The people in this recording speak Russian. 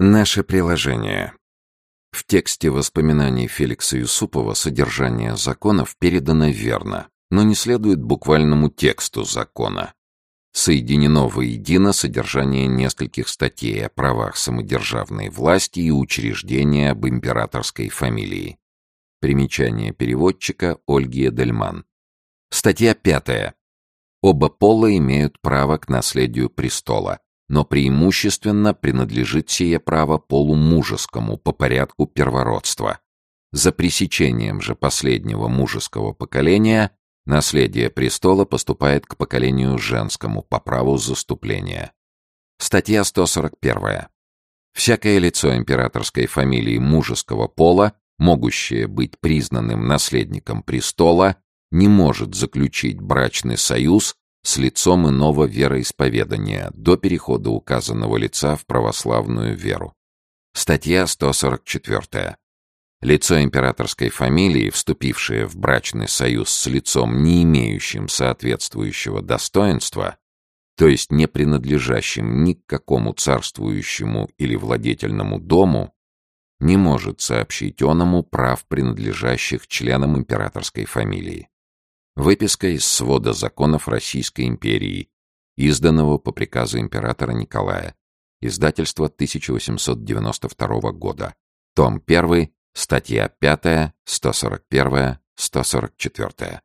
Наше приложение. В тексте воспоминаний Феликса Юсупова содержание законов передано верно, но не следует буквальному тексту закона. Соединено воедино содержание нескольких статей о правах самодержавной власти и учреждения об императорской фамилии. Примечание переводчика Ольги Эдельман. Статья пятая. Оба пола имеют право к наследию престола, но преимущественно принадлежит сие право полу мужескому по порядку первородства. За пресечением же последнего мужеского поколения наследие престола поступает к поколению женскому по праву заступления. Статья 141. Всякое лицо императорской фамилии мужеского пола могущее быть признанным наследником престола, не может заключить брачный союз с лицом иного вероисповедания до перехода указанного лица в православную веру. Статья 144. Лицо императорской фамилии, вступившее в брачный союз с лицом, не имеющим соответствующего достоинства, то есть не принадлежащим ни к какому царствующему или владетельному дому, не может сообщить оному прав, принадлежащих членам императорской фамилии. Выписка из свода законов Российской империи, изданного по приказу императора Николая. Издательство 1892 года. Том 1, статья 5, 141, 144.